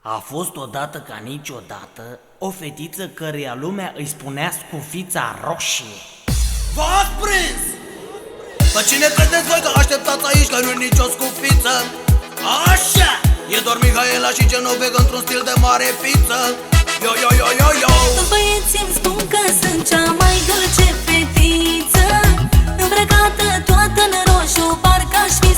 A fost odată ca niciodată o fetiță căreia lumea îi spunea scufița roșie. V-ați prins! Pe cine credeți voi că așteptați aici că nu-i nicio scufiță? Așa! E doar Mihaela și Genoveg într-un stil de mare pizza. Yo, yo, yo, yo, yo! Băieții îmi spun că sunt cea mai dulce fetiță Îmbrăcată toată în roșu, parcă aș fi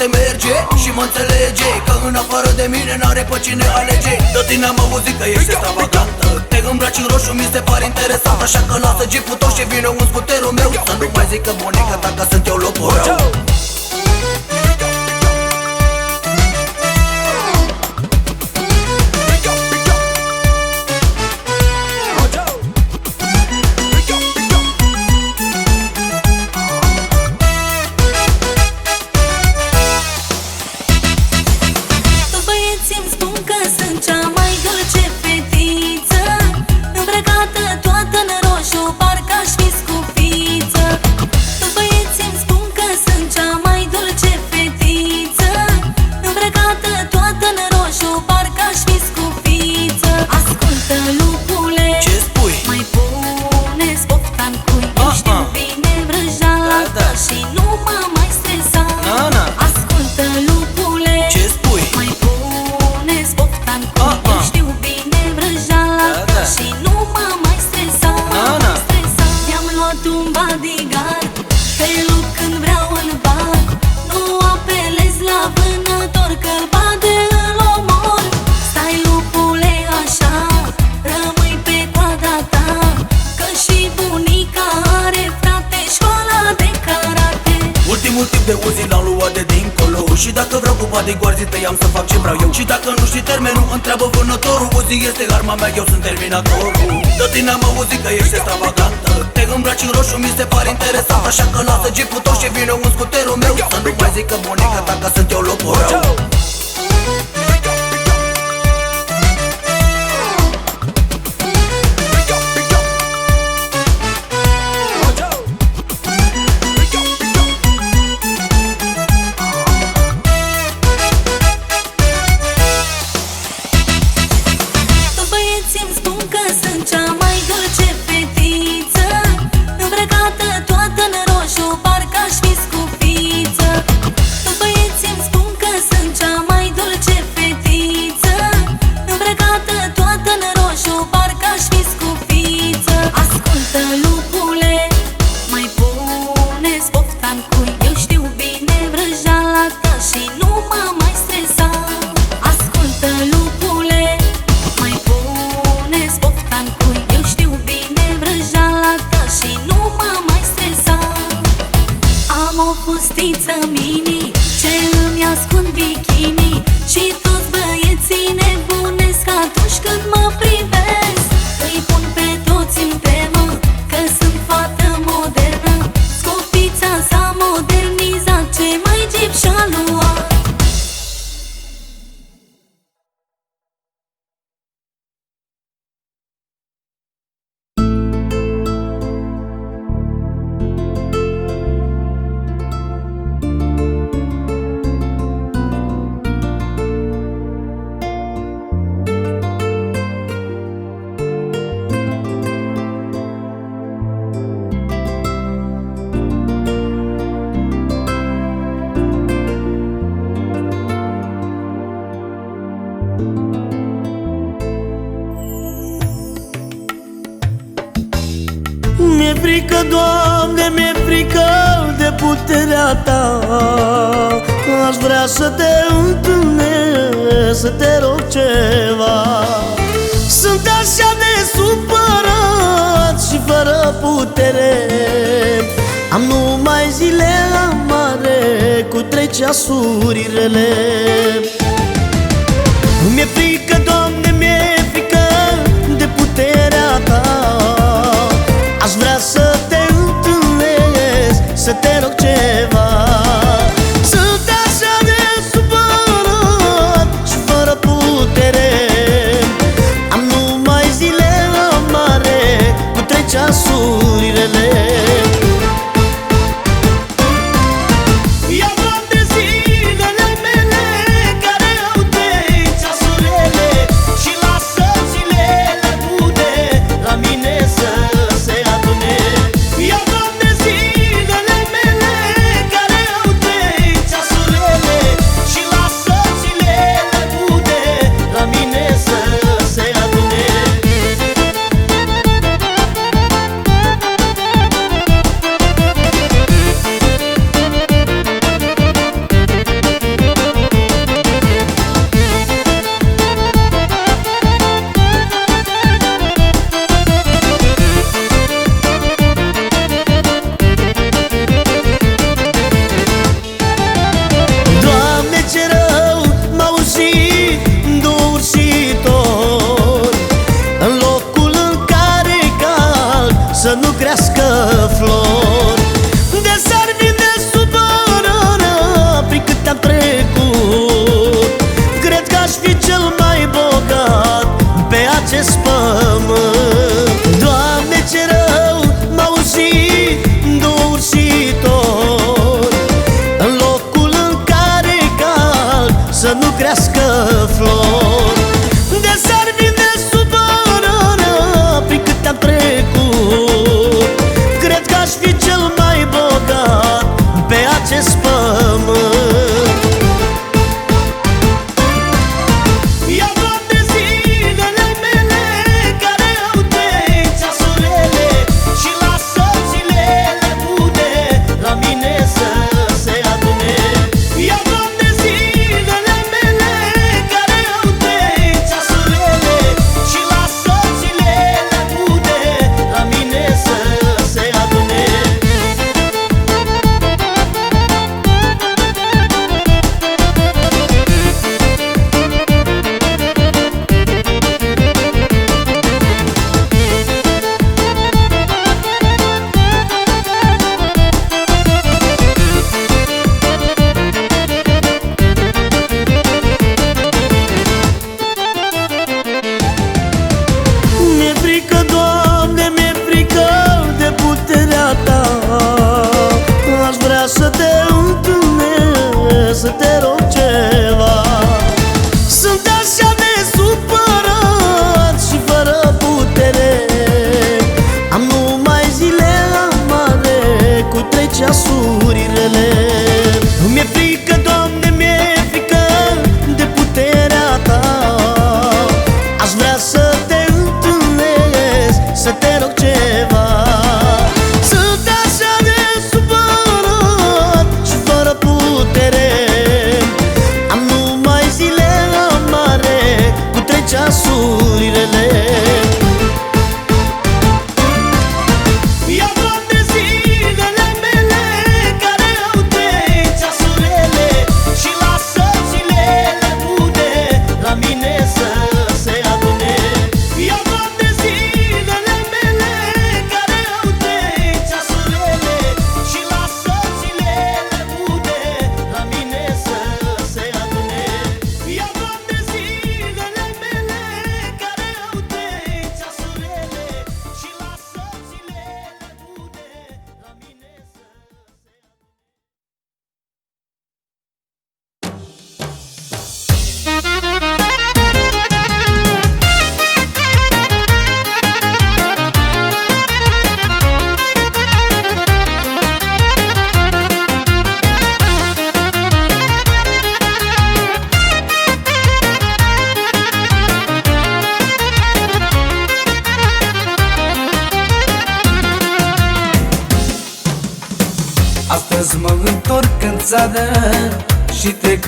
poate merge și mă înțelege Că în afară de mine n-are pe cine alege. De tine am auzit că ești extravagantă Te îmbraci în roșu, mi se pare interesant Așa că lasă jeepul tău și vine un scuterul meu. Să nu mai zic că bunica ta că sunt eu locul rău. întreabă vânătorul Uzi este arma mea, eu sunt terminatorul. De tine am auzit că ești extravagantă. Te îmbraci în roșu, mi se pare interesant. Așa că lasă jeepul tău și vine un scuterul meu. Să nu mai zic că bunica ta că sunt eu locul rău. Puterea ta. Aș vrea să te întâlnesc, să te rog ceva. Sunt așa de supărat și fără putere. Am numai zile amare cu trei ceasuri rele Mi-e frică, Doamne, mi-e frică de puterea ta. Aș vrea să te întâlnesc, să te rog ceva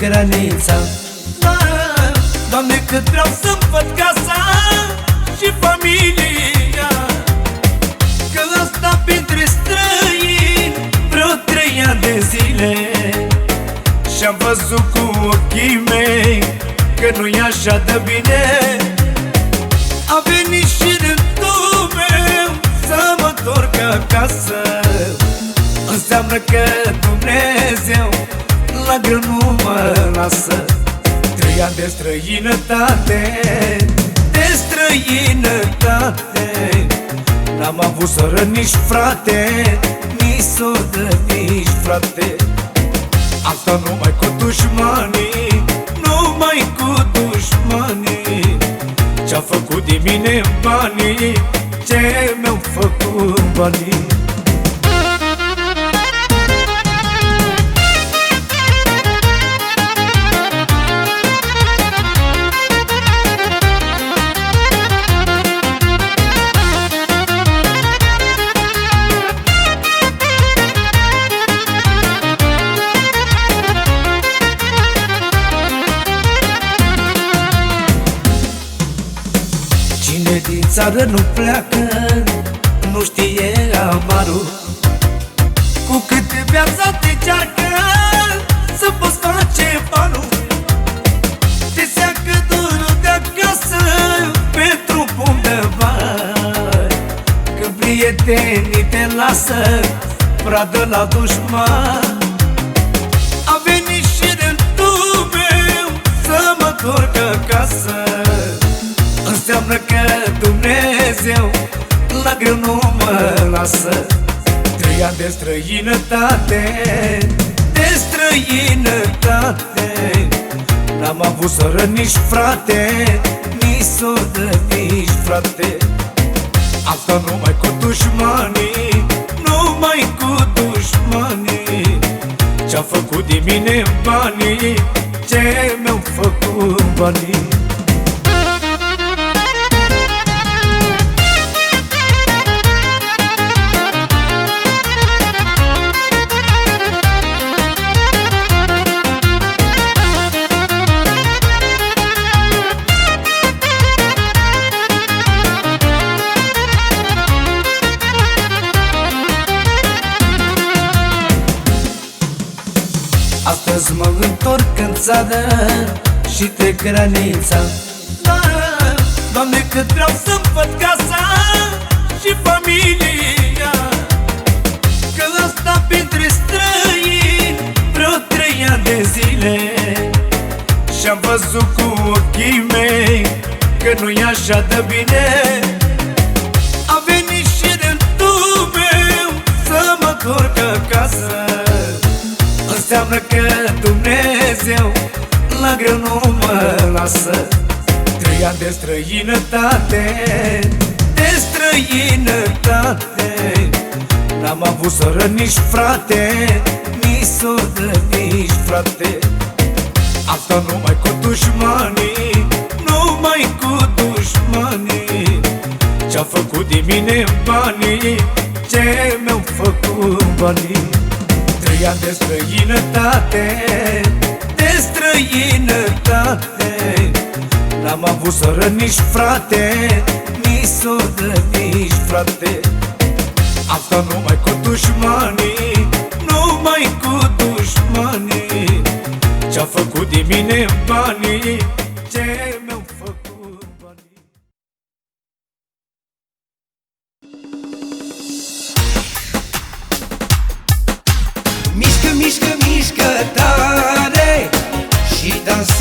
și trec granița. Da, Doamne, cât vreau să-mi văd casa și familia. Că asta printre străini vreo trei ani de zile. Și-am văzut cu ochii mei că nu-i așa de bine. A venit și rândul meu să mă întorc acasă. Înseamnă că Dumnezeu la greu nu mă lasă Trei ani de străinătate, de străinătate. N-am avut soră nici frate, nici soră, nici frate. Asta numai cu dușmanii, numai cu dușmanii. Ce-a făcut din mine banii, ce mi-au făcut banii țară nu pleacă Nu știe amarul. Cu cât viața te cearcă Să poți face banul. Te seacă dorul de acasă Pentru pom de bani Când prietenii te lasă Pradă la dușman greu nu mă lasă Trei ani de străinătate De străinătate. N-am avut soră nici frate Nici soră, nici frate. Asta numai cu dușmanii Numai cu dușmanii. Ce-a făcut din mine banii Ce mi-au făcut banii mă întorc în țară și trec granița. Da, Doamne, cât vreau să-mi văd casa și familia Că asta printre străini vreo trei ani de zile. Și-am văzut cu ochii mei că nu-i așa de bine Dumnezeu la greu nu mă lasă. Trei ani de străinătate, de străinătate. N-am avut soră nici frate, nici soră, nici frate. Asta numai cu dușmanii, numai cu dușmanii. Ce-a făcut din mine banii, ce mi-au făcut banii? Trei ani de străinătate, de străinătate N-am avut soră nici frate, nici soră, nici frate. Asta numai cu dușmanii, numai cu dușmanii. Ce-a făcut din mine banii,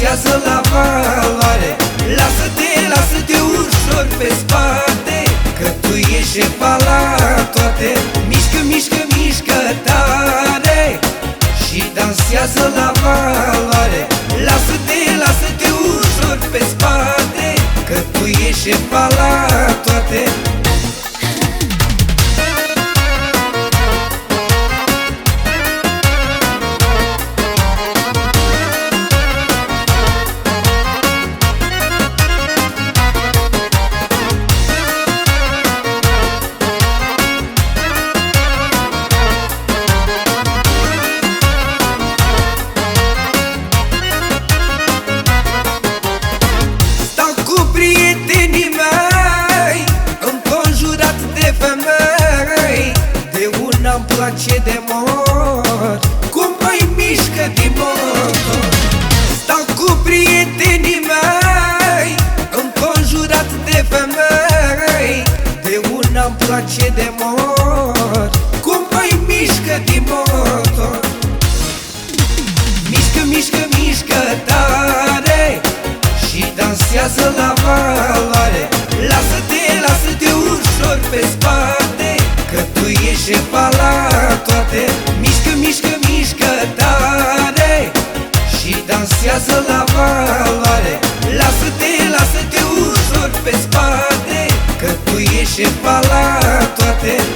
Și dansează la valoare Lasă-te, lasă-te ușor pe spate Că tu ești șefa la toate. Mișcă, mișcă, mișcă tare Și dansează la valoare. Lasă-te, lasă-te ușor pe spate Că tu ești șefa la tu ești șefa la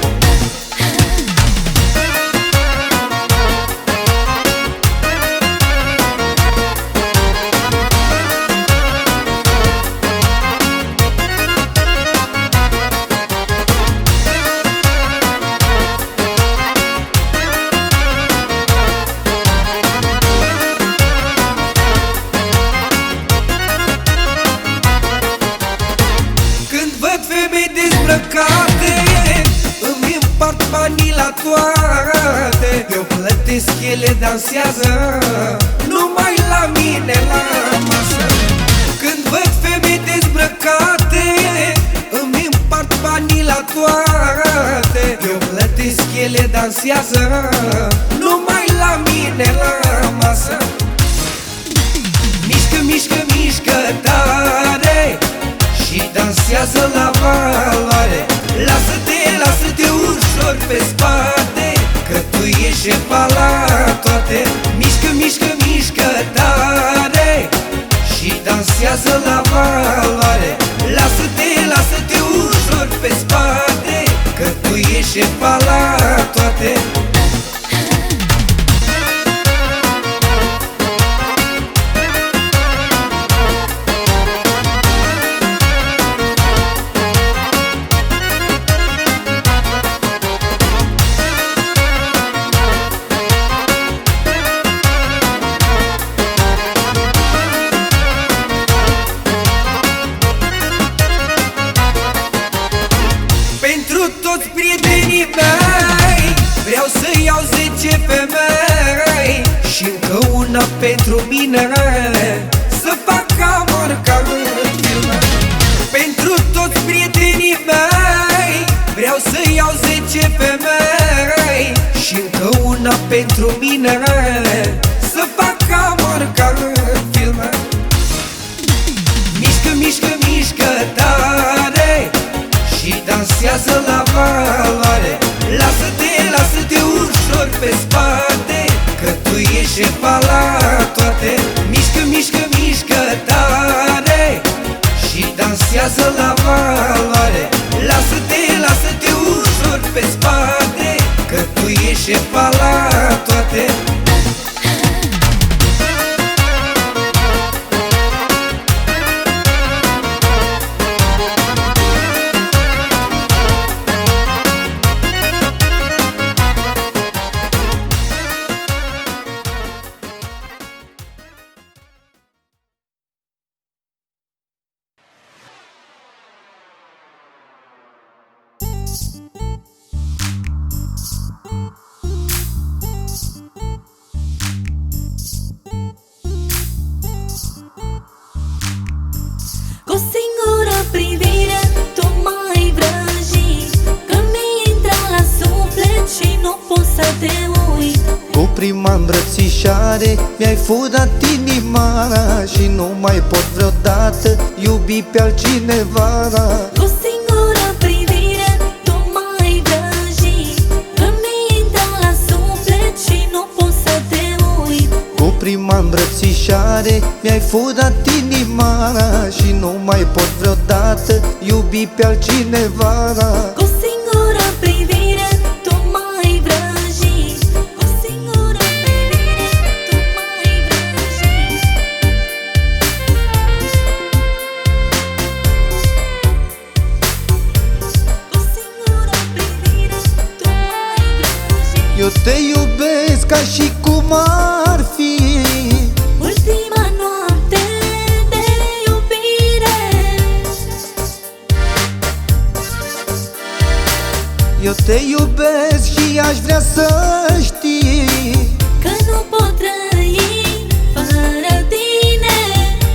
Eu te iubesc și și aș vrea să știi Că nu pot trăi fără tine.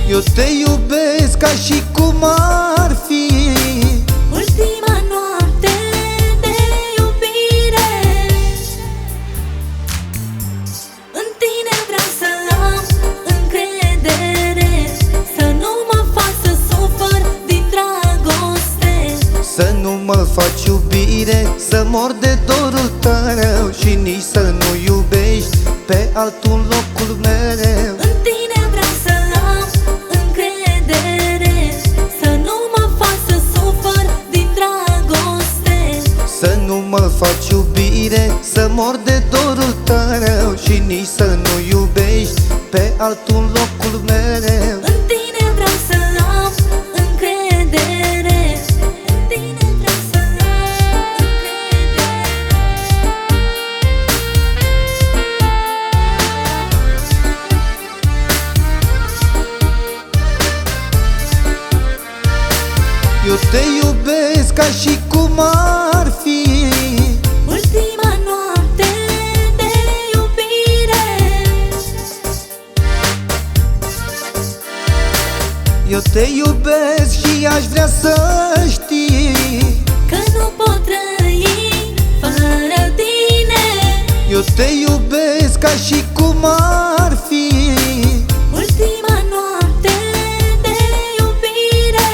Eu te iubesc ca și cum ar fi mă faci iubire Să mor de dorul tău Și nici să nu iubești Pe altul locul mereu În tine vreau să am încredere Să nu mă fac să sufăr din dragoste. Să nu mă faci iubire Să mor de dorul tău Și nici să nu iubești Pe altul locul mereu știi. Că nu pot trăi fără tine. Eu te iubesc ca și cum ar fi. Ultima noapte de iubire.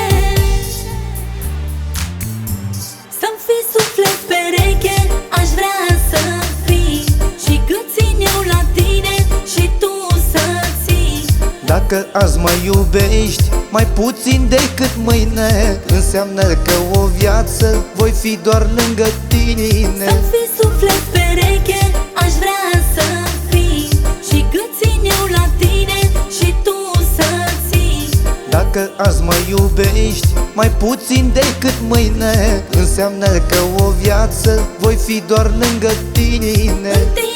Să-mi fii suflet pereche, aș vrea să fii. Și cât țin eu la tine și tu să ții. Dacă azi mă iubești mai puțin decât mâine Înseamnă că o viață voi fi doar lângă tine. Să-mi fii suflet pereche, aș vrea să fii. Și cât țin eu la tine și tu să ții. Dacă azi mă iubești mai puțin decât mâine Înseamnă că o viață voi fi doar lângă tine. În tine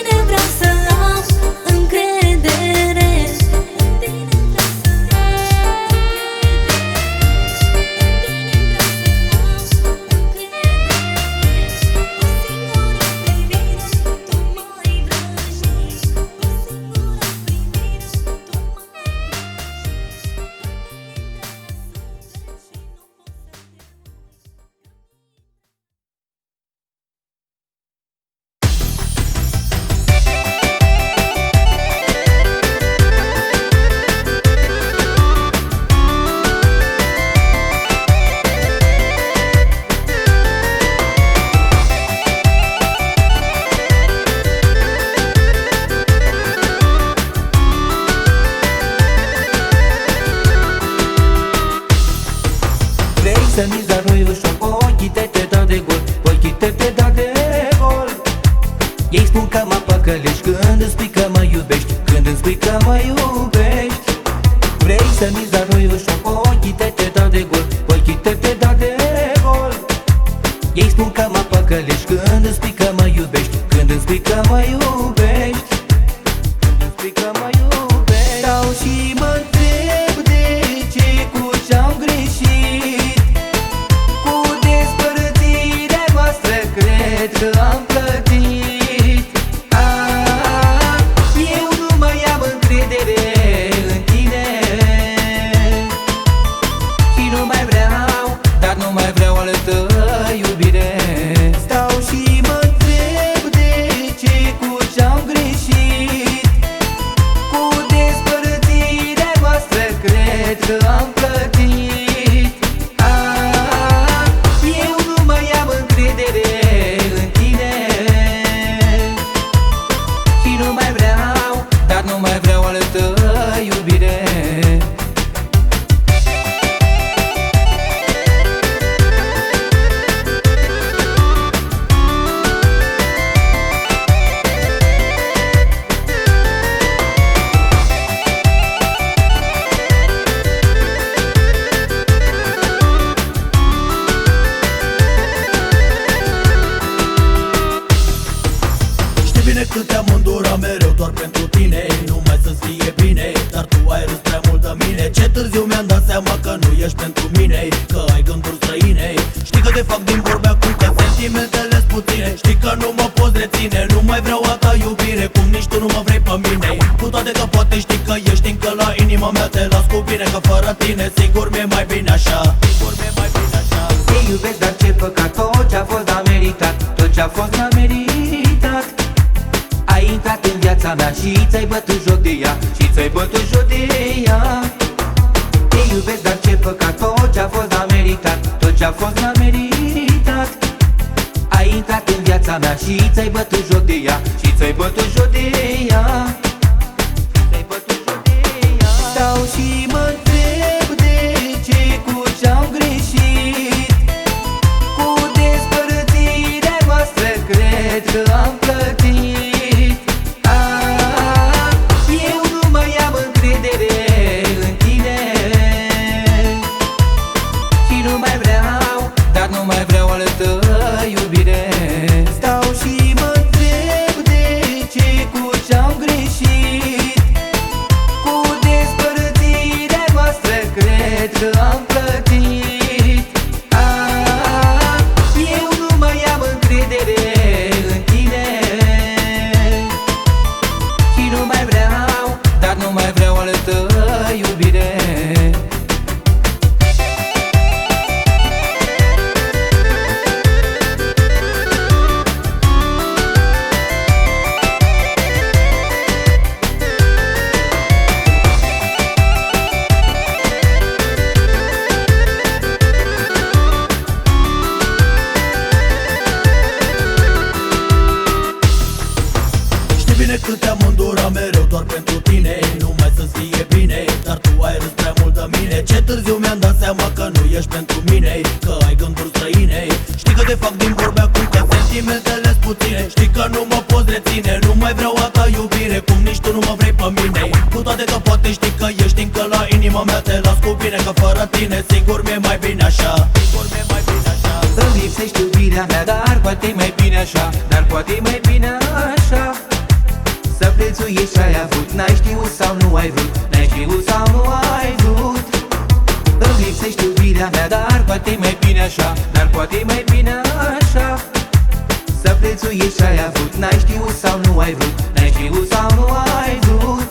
găsești iubirea mea Dar poate mai bine așa, dar poate mai bine așa. Să prețuiești ce ai avut, n-ai știut sau nu ai vrut N-ai știut sau nu ai vrut. Îmi lipsești iubirea mea, dar poate mai bine așa Dar poate mai bine așa. Să prețuiești ce ai avut, n-ai știut sau nu ai vrut N-ai știut sau nu ai vrut.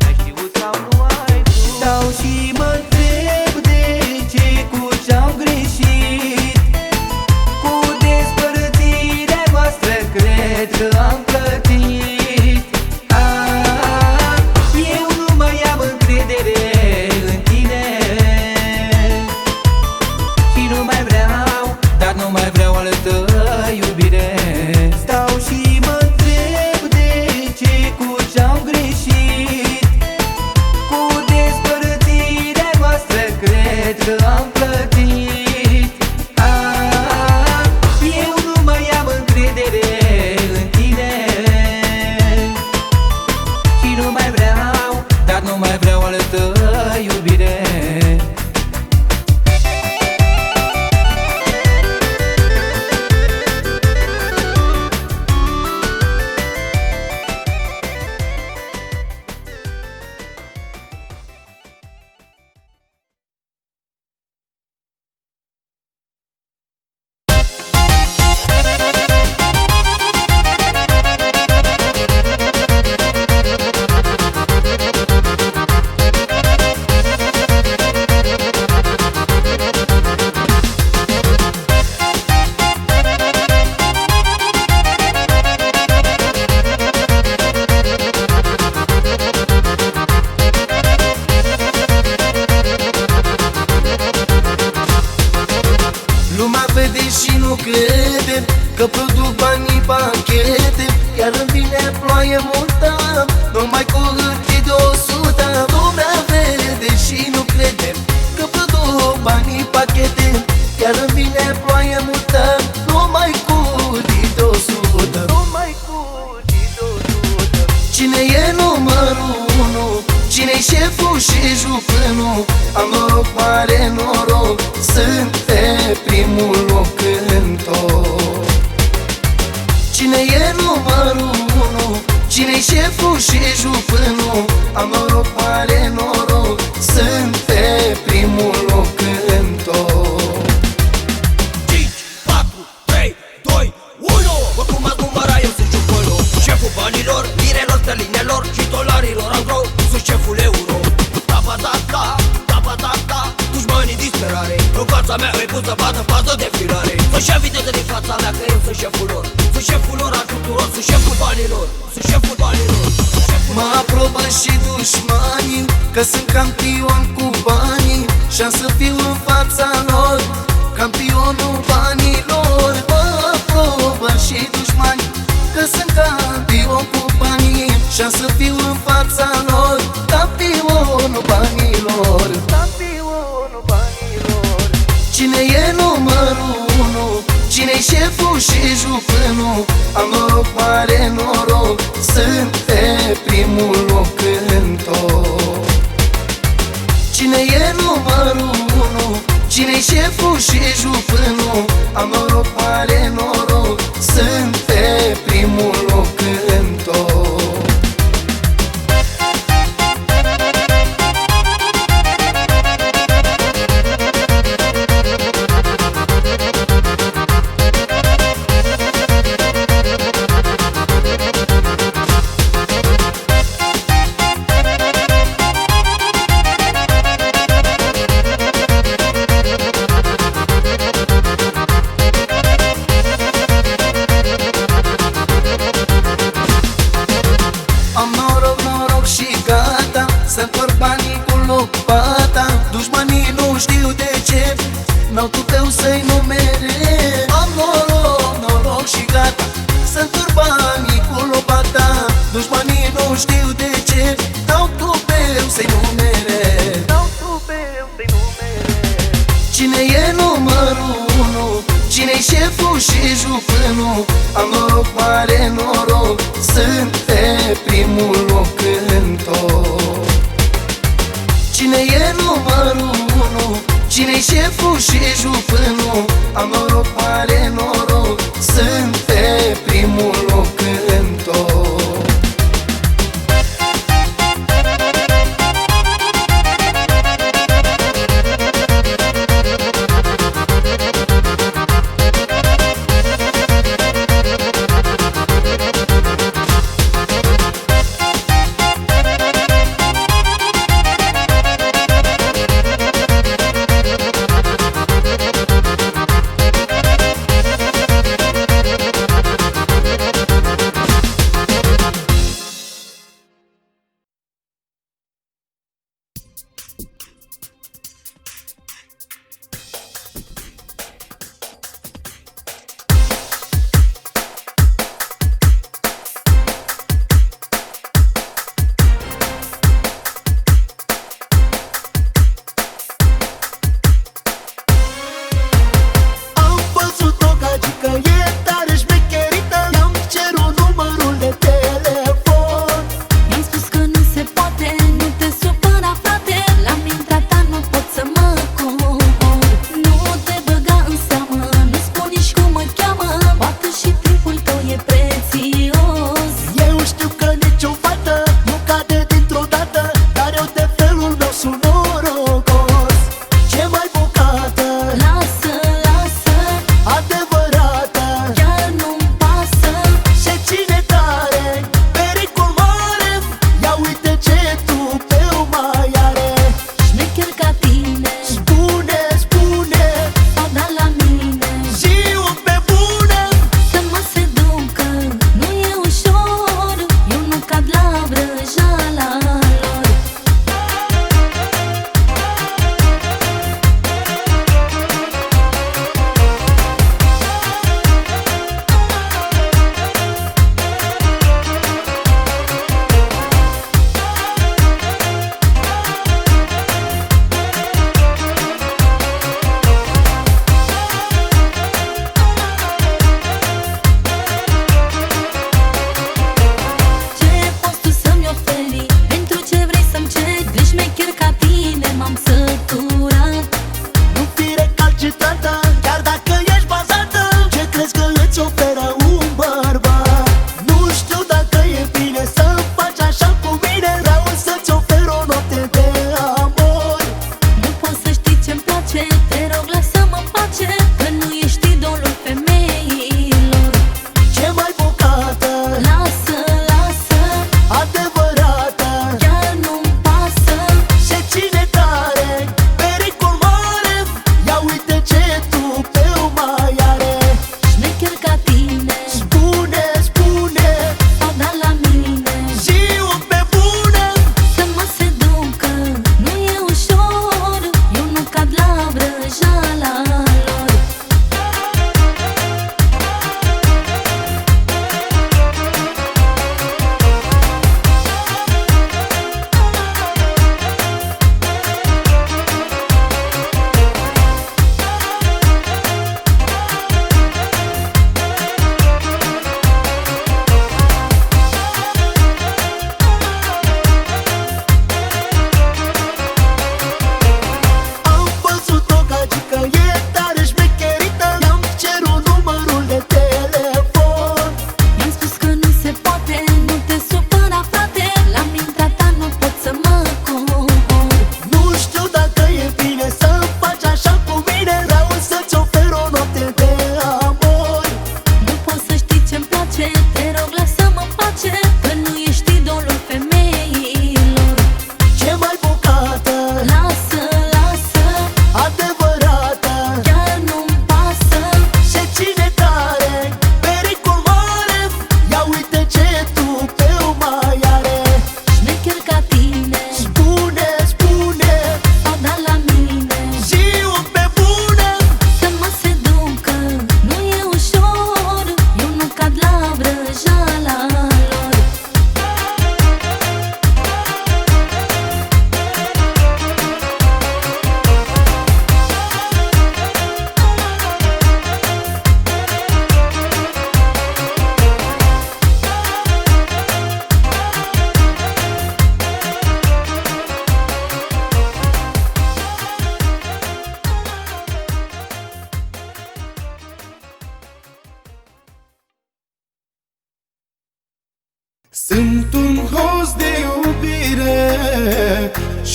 N-ai știut sau nu ai vrut. Stau și mă Bedlam și dușmani, Că sunt campion cu banii. Și am să fiu în fața amor.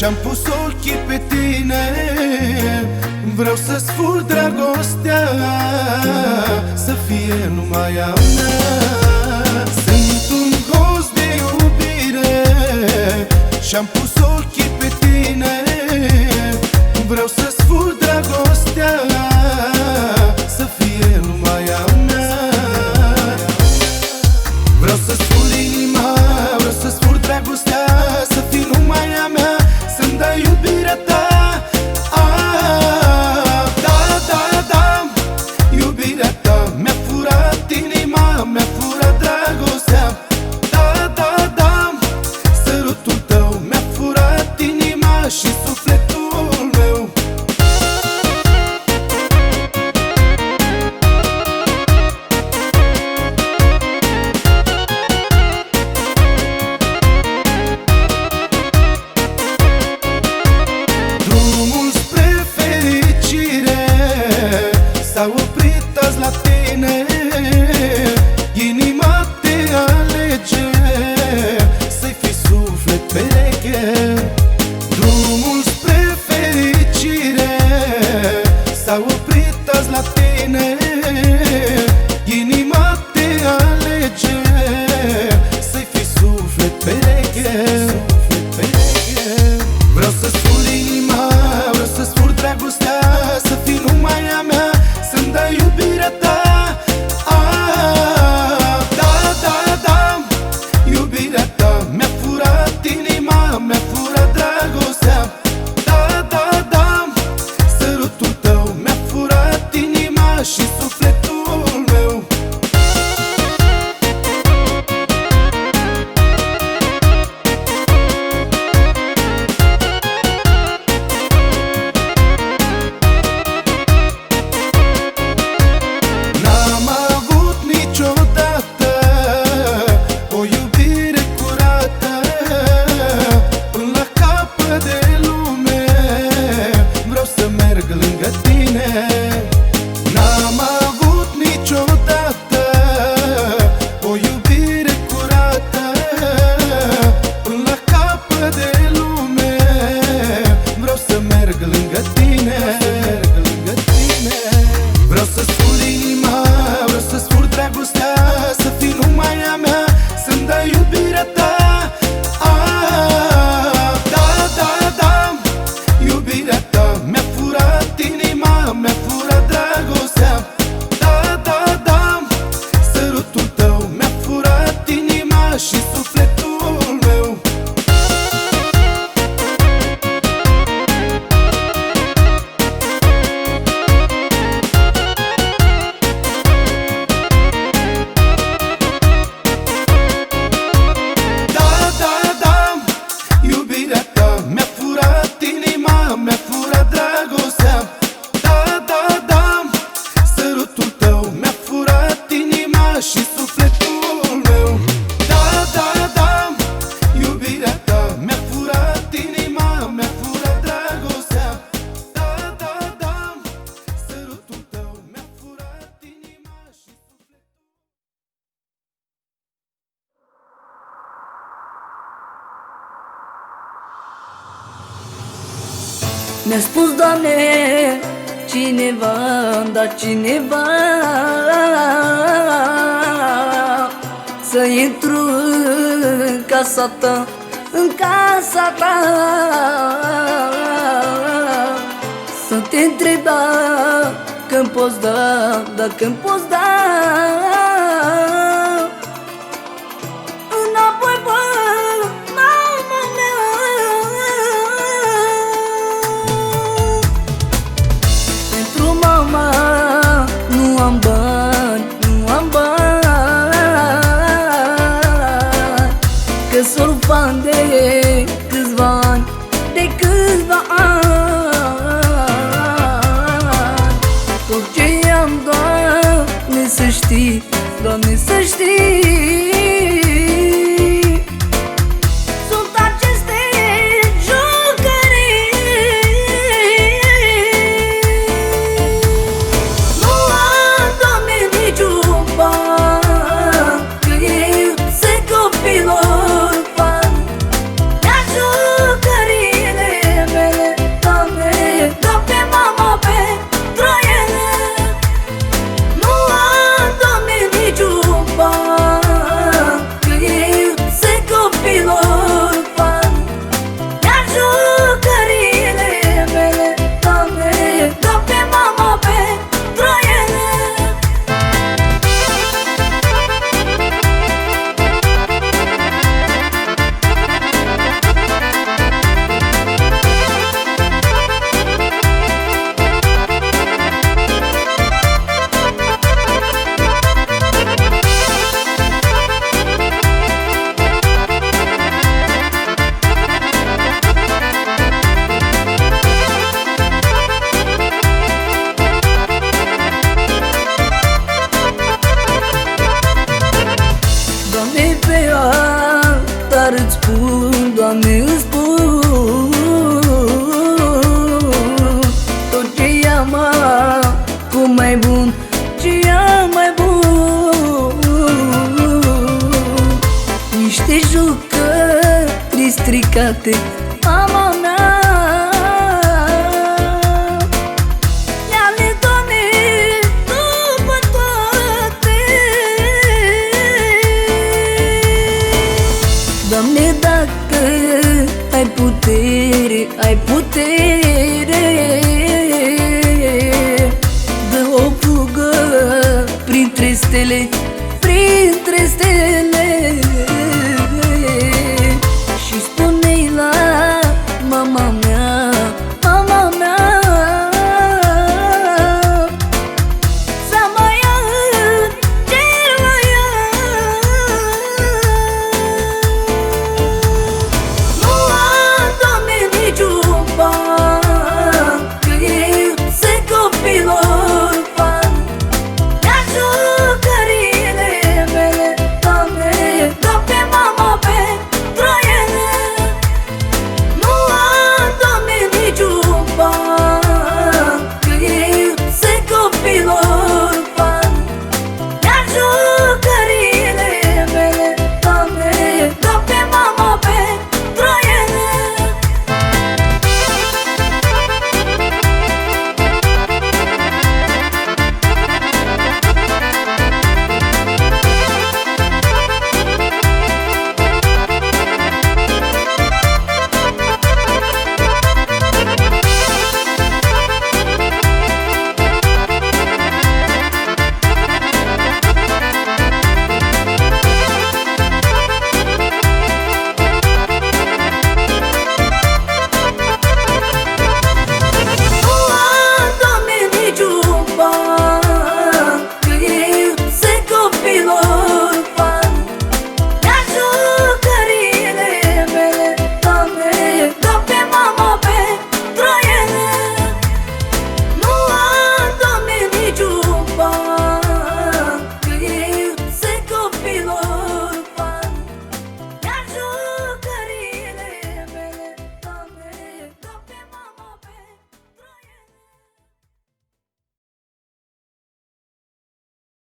Și-am pus ochii pe tine. Vreau să-ți fur dragostea Să fie numai a mea. dat cineva. Să intru în casa ta În casa ta. Să te întreba când poți da Dacă îmi poți da. ani de câțiva ani De câțiva ani. Tot ce am, Doamne, să știi Doamne, să știi.